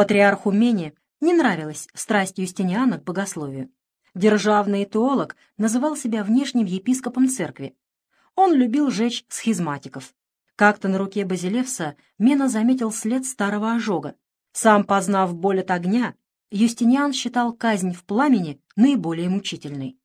Патриарху Мене не нравилась страсть Юстиниана к богословию. Державный теолог называл себя внешним епископом церкви. Он любил жечь схизматиков. Как-то на руке Базилевса Мена заметил след старого ожога. Сам познав боль от огня, Юстиниан считал казнь в пламени наиболее мучительной.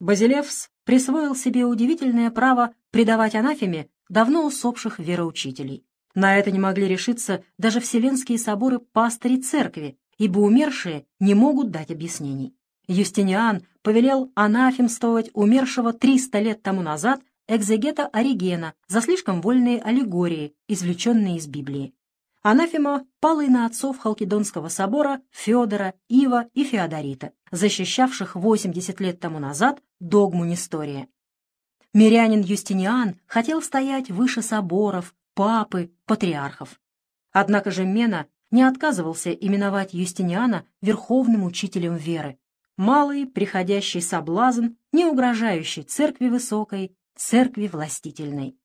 Базилевс присвоил себе удивительное право предавать анафеме давно усопших вероучителей. На это не могли решиться даже вселенские соборы пастыри церкви, ибо умершие не могут дать объяснений. Юстиниан повелел анафемствовать умершего 300 лет тому назад экзегета Оригена за слишком вольные аллегории, извлеченные из Библии. Анафема пала и на отцов Халкидонского собора Федора, Ива и Феодорита, защищавших 80 лет тому назад догму Нестория. Мирянин Юстиниан хотел стоять выше соборов, папы, патриархов. Однако же Мена не отказывался именовать Юстиниана верховным учителем веры. Малый приходящий соблазн, не угрожающий церкви высокой, церкви властительной.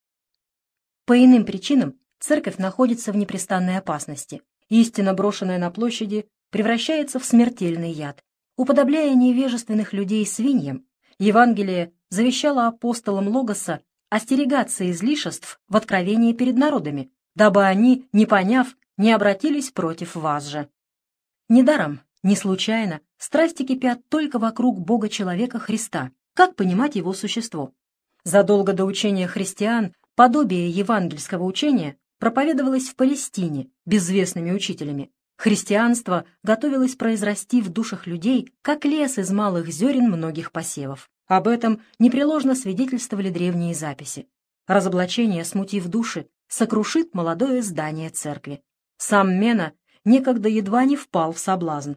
По иным причинам церковь находится в непрестанной опасности. Истина, брошенная на площади, превращается в смертельный яд. Уподобляя невежественных людей свиньям, Евангелие завещало апостолам Логоса остерегаться излишеств в откровении перед народами, дабы они, не поняв, не обратились против вас же. Недаром, не случайно, страсти кипят только вокруг Бога-человека Христа. Как понимать его существо? Задолго до учения христиан подобие евангельского учения проповедовалось в Палестине безвестными учителями. Христианство готовилось произрасти в душах людей, как лес из малых зерен многих посевов. Об этом непреложно свидетельствовали древние записи. Разоблачение, смутив души, сокрушит молодое здание церкви. Сам Мена некогда едва не впал в соблазн.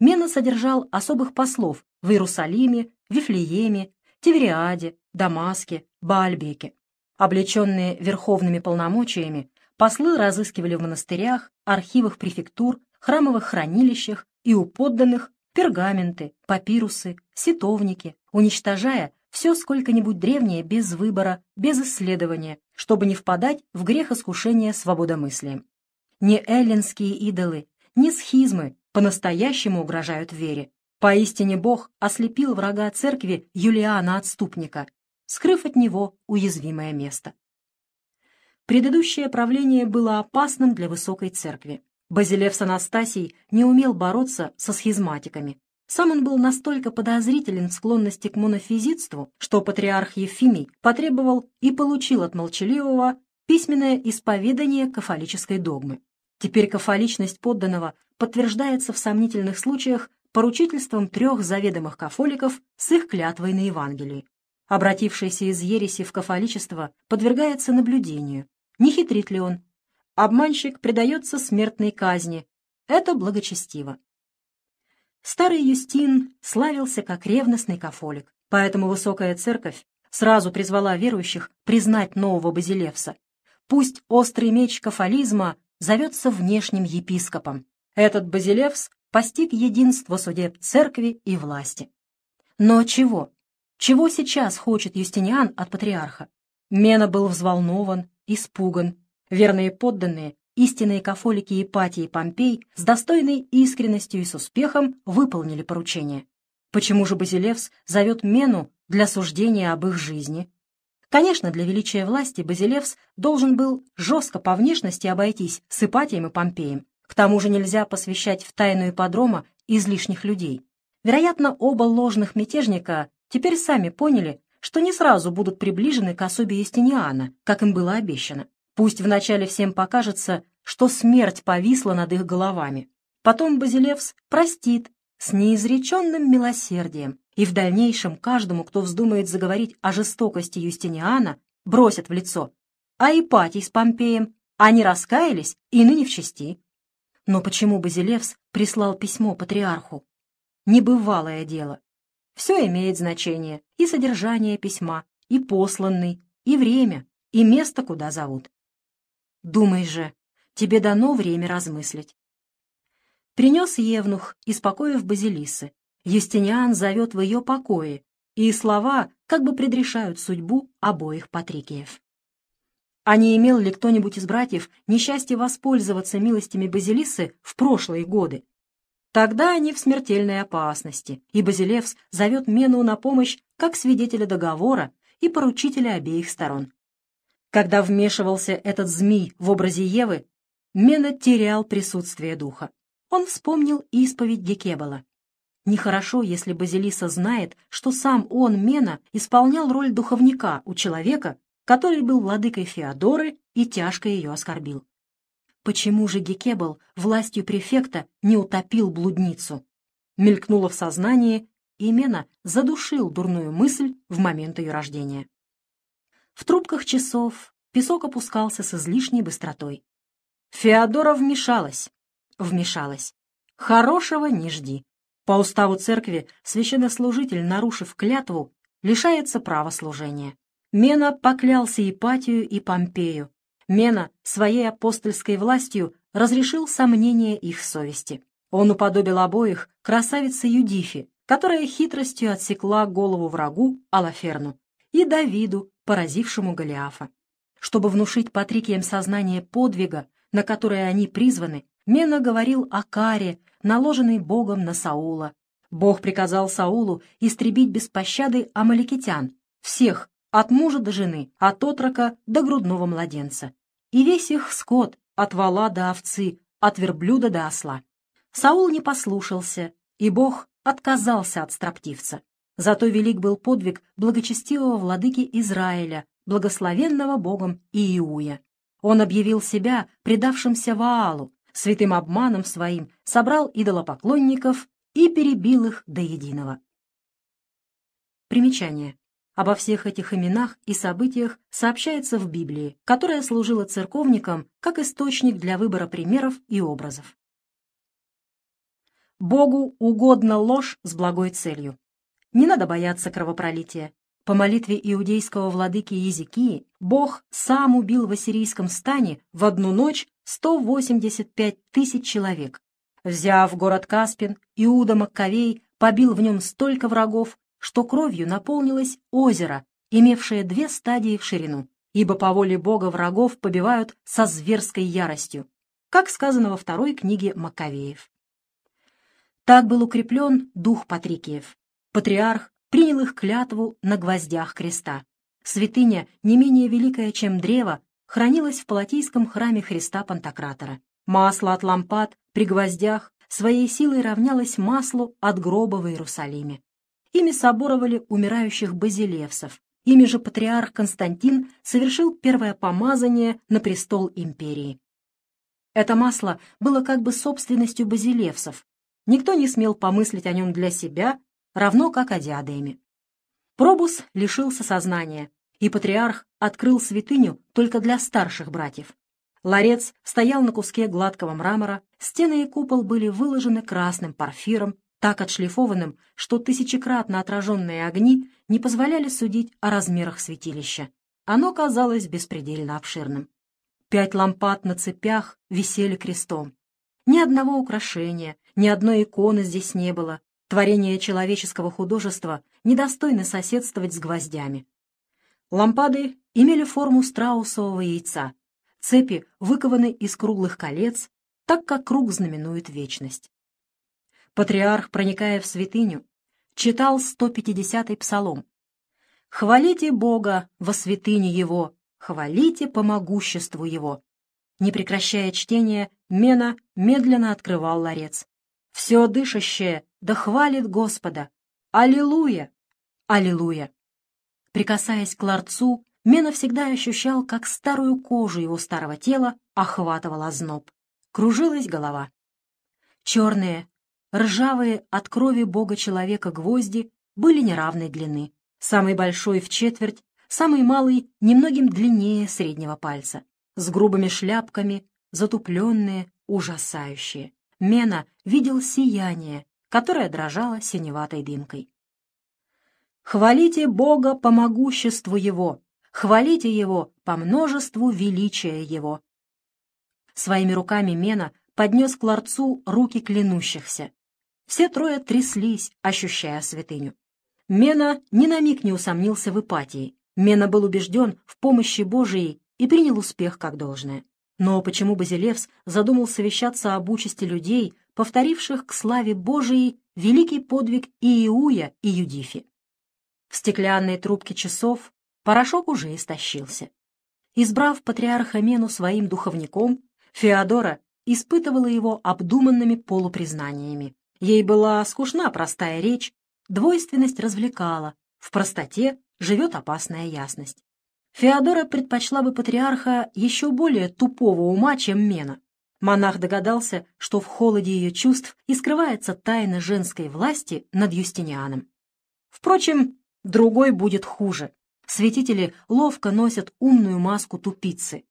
Мена содержал особых послов в Иерусалиме, Вифлееме, Тивериаде, Дамаске, Баальбеке. Облеченные верховными полномочиями, послы разыскивали в монастырях, архивах префектур, храмовых хранилищах и у подданных пергаменты, папирусы, ситовники, уничтожая все сколько-нибудь древнее без выбора, без исследования, чтобы не впадать в грех искушения свободомыслием. Не эллинские идолы, не схизмы по-настоящему угрожают вере. Поистине Бог ослепил врага церкви Юлиана Отступника, скрыв от него уязвимое место. Предыдущее правление было опасным для высокой церкви. Базилевс Анастасий не умел бороться со схизматиками. Сам он был настолько подозрителен в склонности к монофизитству, что патриарх Ефимий потребовал и получил от молчаливого письменное исповедание кафолической догмы. Теперь кафоличность подданного подтверждается в сомнительных случаях поручительством трех заведомых кафоликов с их клятвой на Евангелии. Обратившийся из ереси в кафоличество подвергается наблюдению. Не хитрит ли он? Обманщик предается смертной казни. Это благочестиво. Старый Юстин славился как ревностный кафолик, поэтому высокая церковь сразу призвала верующих признать нового Базилевса. Пусть острый меч кафолизма зовется внешним епископом. Этот Базилевс постиг единство судеб церкви и власти. Но чего? Чего сейчас хочет Юстиниан от патриарха? Мена был взволнован, испуган. Верные подданные, истинные кафолики Ипатии и Помпей с достойной искренностью и с успехом выполнили поручение. Почему же Базилевс зовет Мену для суждения об их жизни? Конечно, для величия власти Базилевс должен был жестко по внешности обойтись с Ипатием и Помпеем. К тому же нельзя посвящать в тайну ипподрома излишних людей. Вероятно, оба ложных мятежника теперь сами поняли, что не сразу будут приближены к особе Юстиниана, как им было обещано. Пусть вначале всем покажется, что смерть повисла над их головами. Потом Базилевс простит с неизреченным милосердием, и в дальнейшем каждому, кто вздумает заговорить о жестокости Юстиниана, бросят в лицо. А Ипатий с Помпеем, они раскаялись и ныне в чести. Но почему Базилевс прислал письмо патриарху? Небывалое дело. Все имеет значение, и содержание письма, и посланный, и время, и место, куда зовут. Думай же, тебе дано время размыслить. Принес Евнух из покоев Базилисы. Юстиниан зовет в ее покое, и слова как бы предрешают судьбу обоих Патрикиев. А не имел ли кто-нибудь из братьев несчастье воспользоваться милостями Базилисы в прошлые годы? Тогда они в смертельной опасности, и Базилевс зовет Мену на помощь как свидетеля договора и поручителя обеих сторон. Когда вмешивался этот змей в образе Евы, Мена терял присутствие духа. Он вспомнил исповедь Гекебала. Нехорошо, если Базилиса знает, что сам он, Мена, исполнял роль духовника у человека, который был владыкой Феодоры и тяжко ее оскорбил. Почему же Гекебал властью префекта не утопил блудницу? Мелькнуло в сознании, и Мена задушил дурную мысль в момент ее рождения. В трубках часов песок опускался с излишней быстротой. Феодора вмешалась. Вмешалась. Хорошего не жди. По уставу церкви священнослужитель, нарушив клятву, лишается права служения. Мена поклялся Ипатию и Помпею. Мена своей апостольской властью разрешил сомнения их совести. Он уподобил обоих красавице Юдифи, которая хитростью отсекла голову врагу Алаферну, и Давиду, поразившему Голиафа. Чтобы внушить Патрикиям сознание подвига, на которое они призваны, Мена говорил о каре, наложенной Богом на Саула. Бог приказал Саулу истребить без пощады амаликитян, всех, от мужа до жены, от отрока до грудного младенца. И весь их скот, от вала до овцы, от верблюда до осла. Саул не послушался, и Бог отказался от строптивца. Зато велик был подвиг благочестивого владыки Израиля, благословенного Богом Иуя. Он объявил себя предавшимся Ваалу, святым обманом своим собрал идолопоклонников и перебил их до единого. Примечание. Обо всех этих именах и событиях сообщается в Библии, которая служила церковникам как источник для выбора примеров и образов. Богу угодна ложь с благой целью. Не надо бояться кровопролития. По молитве иудейского владыки Езекии Бог сам убил в ассирийском стане в одну ночь 185 тысяч человек. Взяв город Каспин, Иуда Маккавей побил в нем столько врагов, что кровью наполнилось озеро, имевшее две стадии в ширину, ибо по воле Бога врагов побивают со зверской яростью, как сказано во второй книге Маккавеев. Так был укреплен дух Патрикиев. Патриарх принял их клятву на гвоздях креста. Святыня, не менее великая, чем древо, хранилась в Палатийском храме Христа Пантократора. Масло от лампад при гвоздях своей силой равнялось маслу от гроба в Иерусалиме. Ими соборовали умирающих базилевсов. Ими же патриарх Константин совершил первое помазание на престол империи. Это масло было как бы собственностью базилевсов. Никто не смел помыслить о нем для себя равно как о диадеме. Пробус лишился сознания, и патриарх открыл святыню только для старших братьев. Ларец стоял на куске гладкого мрамора, стены и купол были выложены красным парфиром, так отшлифованным, что тысячекратно отраженные огни не позволяли судить о размерах святилища. Оно казалось беспредельно обширным. Пять лампад на цепях висели крестом. Ни одного украшения, ни одной иконы здесь не было, Творение человеческого художества недостойно соседствовать с гвоздями. Лампады имели форму страусового яйца, цепи выкованы из круглых колец, так как круг знаменует вечность. Патриарх, проникая в святыню, читал 150-й псалом. «Хвалите Бога во святыне Его, хвалите по могуществу Его». Не прекращая чтения, Мена медленно открывал ларец. Все дышащее да хвалит Господа! Аллилуйя! Аллилуйя! Прикасаясь к ларцу, Мена всегда ощущал, как старую кожу его старого тела охватывал озноб. Кружилась голова. Черные, ржавые от крови бога человека гвозди были неравной длины. Самый большой в четверть, самый малый немногим длиннее среднего пальца, с грубыми шляпками, затупленные, ужасающие. Мена видел сияние, которая дрожала синеватой дымкой. «Хвалите Бога по могуществу Его, хвалите Его по множеству величия Его». Своими руками Мена поднес к ларцу руки клянущихся. Все трое тряслись, ощущая святыню. Мена ни на миг не усомнился в Ипатии. Мена был убежден в помощи Божией и принял успех как должное. Но почему Базилевс задумал совещаться об участи людей, повторивших к славе Божией великий подвиг Ииуя и Юдифи? В стеклянной трубке часов порошок уже истощился. Избрав патриарха Мену своим духовником, Феодора испытывала его обдуманными полупризнаниями. Ей была скучна простая речь, двойственность развлекала, в простоте живет опасная ясность. Феодора предпочла бы патриарха еще более тупого ума, чем Мена. Монах догадался, что в холоде ее чувств и скрывается тайна женской власти над Юстинианом. Впрочем, другой будет хуже. Святители ловко носят умную маску тупицы.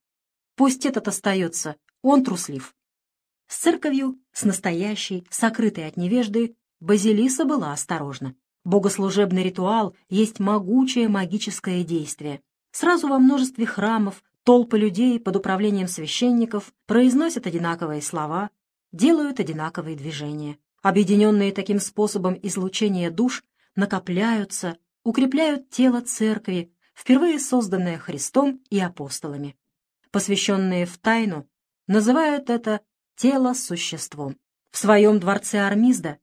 Пусть этот остается, он труслив. С церковью, с настоящей, сокрытой от невежды, Базилиса была осторожна. Богослужебный ритуал есть могучее магическое действие. Сразу во множестве храмов толпы людей под управлением священников произносят одинаковые слова, делают одинаковые движения. Объединенные таким способом излучения душ накопляются, укрепляют тело церкви, впервые созданное Христом и апостолами. Посвященные в тайну называют это тело существом. В своем дворце Армизда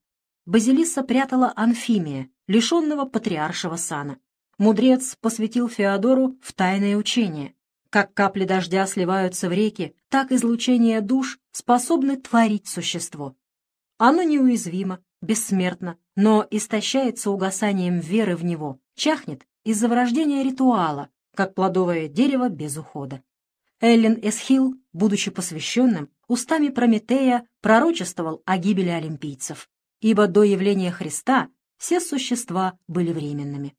Базилиса прятала Анфимия, лишенного патриаршего сана. Мудрец посвятил Феодору в тайное учение. Как капли дождя сливаются в реки, так излучение душ способны творить существо. Оно неуязвимо, бессмертно, но истощается угасанием веры в него, чахнет из-за врождения ритуала, как плодовое дерево без ухода. Эллен Эсхил, будучи посвященным, устами Прометея пророчествовал о гибели олимпийцев, ибо до явления Христа все существа были временными.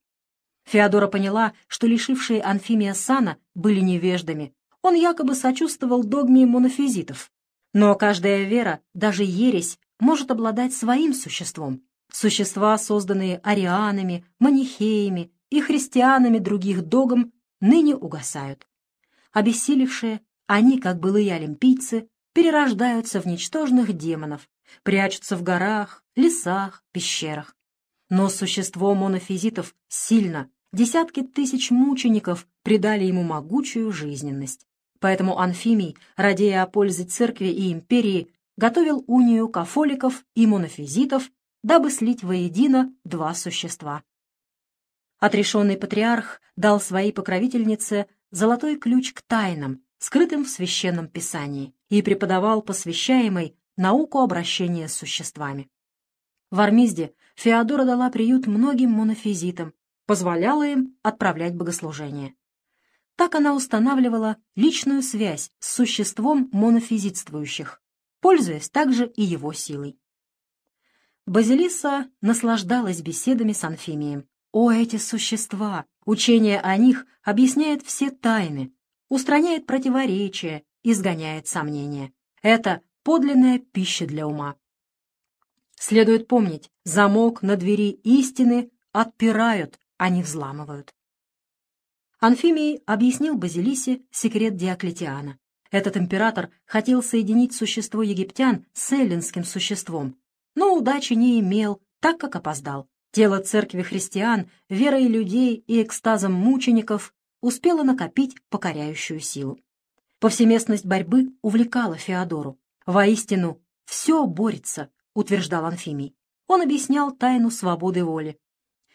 Феодора поняла, что лишившие Анфимия сана были невеждами. Он якобы сочувствовал догме монофизитов. Но каждая вера, даже ересь, может обладать своим существом. Существа, созданные арианами, манихеями и христианами других догм, ныне угасают. Обессилевшие, они, как былые олимпийцы, перерождаются в ничтожных демонов, прячутся в горах, лесах, пещерах. Но существо монофизитов сильно, десятки тысяч мучеников придали ему могучую жизненность. Поэтому Анфимий, радея о пользе церкви и империи, готовил унию кафоликов и монофизитов, дабы слить воедино два существа. Отрешенный патриарх дал своей покровительнице золотой ключ к тайнам, скрытым в священном писании, и преподавал посвящаемой науку обращения с существами. В Армизде Феодора дала приют многим монофизитам, позволяла им отправлять богослужения. Так она устанавливала личную связь с существом монофизитствующих, пользуясь также и его силой. Базилиса наслаждалась беседами с Анфимием. О, эти существа! Учение о них объясняет все тайны, устраняет противоречия, изгоняет сомнения. Это подлинная пища для ума. Следует помнить, замок на двери истины отпирают, не взламывают. Анфимий объяснил Базилисе секрет Диоклетиана. Этот император хотел соединить существо египтян с эллинским существом, но удачи не имел, так как опоздал. Тело церкви христиан, верой людей и экстазом мучеников успело накопить покоряющую силу. Повсеместность борьбы увлекала Феодору. Воистину, все борется, утверждал Анфимий. Он объяснял тайну свободы воли.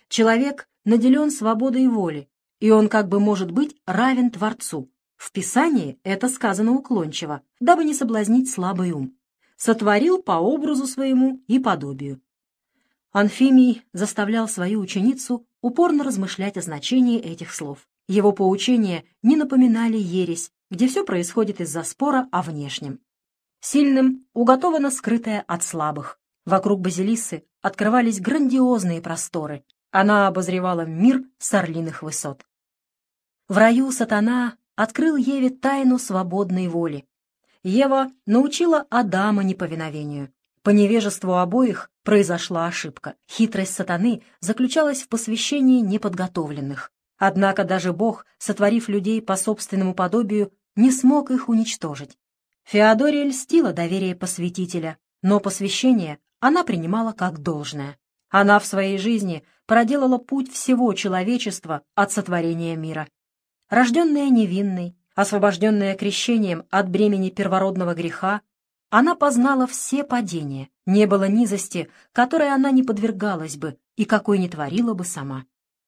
Человек наделен свободой воли, и он как бы может быть равен Творцу. В Писании это сказано уклончиво, дабы не соблазнить слабый ум. Сотворил по образу своему и подобию. Анфимий заставлял свою ученицу упорно размышлять о значении этих слов. Его поучения не напоминали ересь, где все происходит из-за спора о внешнем. Сильным уготовано скрытое от слабых. Вокруг Базилисы открывались грандиозные просторы. Она обозревала мир с орлиных высот. В раю сатана открыл Еве тайну свободной воли. Ева научила Адама неповиновению. По невежеству обоих произошла ошибка. Хитрость сатаны заключалась в посвящении неподготовленных. Однако даже Бог, сотворив людей по собственному подобию, не смог их уничтожить. Феодория льстила доверие посвятителя, но посвящение она принимала как должное. Она в своей жизни проделала путь всего человечества от сотворения мира. Рожденная невинной, Освобожденная крещением от бремени первородного греха, она познала все падения, не было низости, которой она не подвергалась бы и какой не творила бы сама.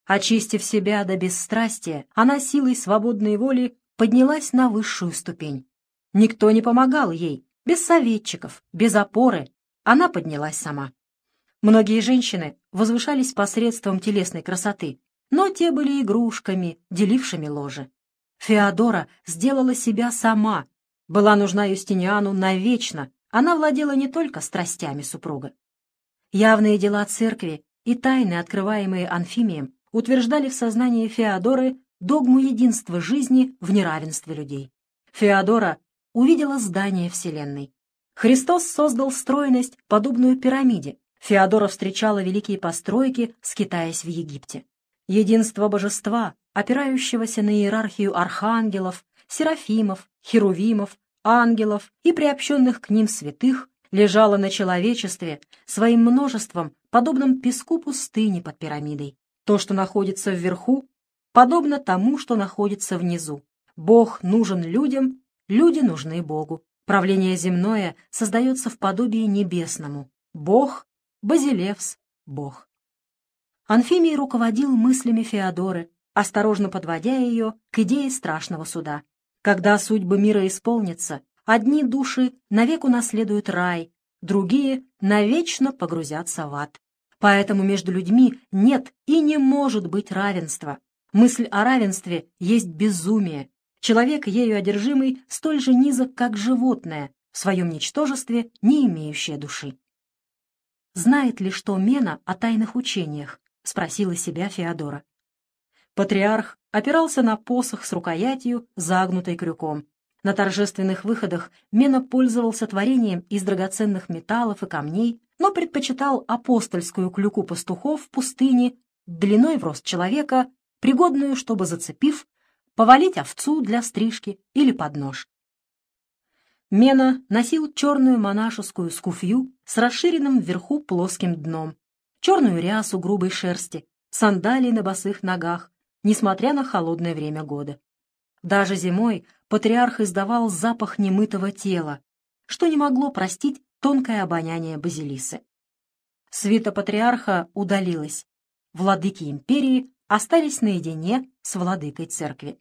Очистив себя до бесстрастия, она силой свободной воли поднялась на высшую ступень. Никто не помогал ей, без советчиков, без опоры, она поднялась сама. Многие женщины возвышались посредством телесной красоты, но те были игрушками, делившими ложе. Феодора сделала себя сама, была нужна Юстиниану навечно, она владела не только страстями супруга. Явные дела церкви и тайны, открываемые Анфимием, утверждали в сознании Феодоры догму единства жизни в неравенстве людей. Феодора увидела здание Вселенной. Христос создал стройность, подобную пирамиде. Феодора встречала великие постройки, скитаясь в Египте. Единство божества, опирающегося на иерархию архангелов, серафимов, херувимов, ангелов и приобщенных к ним святых, лежало на человечестве своим множеством, подобным песку пустыни под пирамидой. То, что находится вверху, подобно тому, что находится внизу. Бог нужен людям, люди нужны Богу. Правление земное создается в подобии небесному. Бог, Базилевс, Бог. Анфимий руководил мыслями Феодоры, осторожно подводя ее к идее страшного суда. Когда судьбы мира исполнятся, одни души навек унаследуют рай, другие навечно погрузятся в ад. Поэтому между людьми нет и не может быть равенства. Мысль о равенстве есть безумие. Человек, ею одержимый, столь же низок, как животное, в своем ничтожестве, не имеющее души. Знает ли что Мена о тайных учениях? — спросила себя Феодора. Патриарх опирался на посох с рукоятью, загнутой крюком. На торжественных выходах Мена пользовался творением из драгоценных металлов и камней, но предпочитал апостольскую клюку пастухов в пустыне, длиной в рост человека, пригодную, чтобы, зацепив, повалить овцу для стрижки или под нож. Мена носил черную монашескую скуфью с расширенным вверху плоским дном, черную рясу грубой шерсти, сандалии на босых ногах, несмотря на холодное время года. Даже зимой патриарх издавал запах немытого тела, что не могло простить тонкое обоняние Базилисы. Свита патриарха удалилась. Владыки империи остались наедине с владыкой церкви.